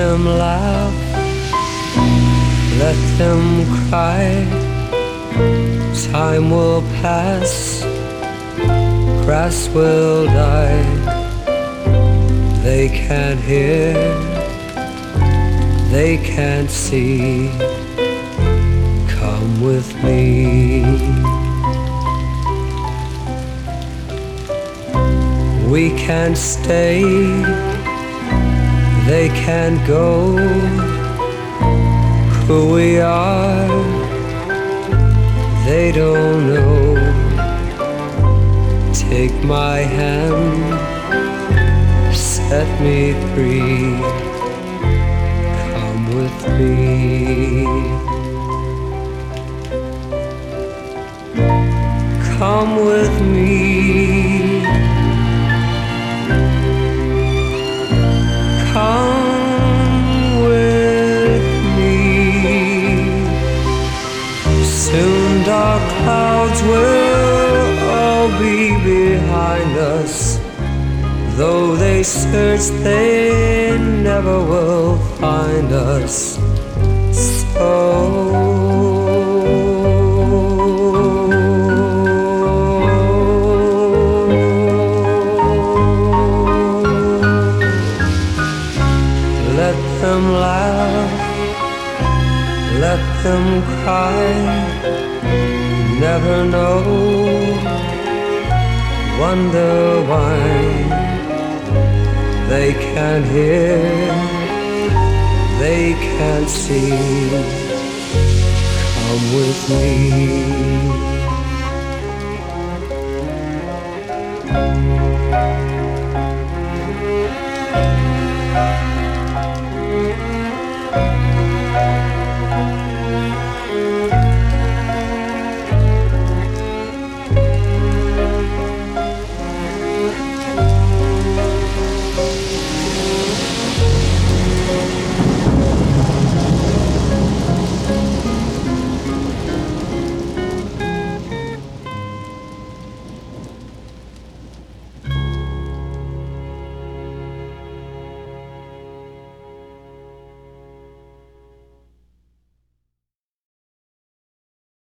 Let them laugh, let them cry. Time will pass, grass will die. They can't hear, they can't see. Come with me. We can't stay, they can't go. Who we are, they don't know. Take my hand, set me free. Come with me. Come with me. Search, they never will find us. So let them laugh, let them cry, never know, wonder why they can't hear, they can't see. Come with me.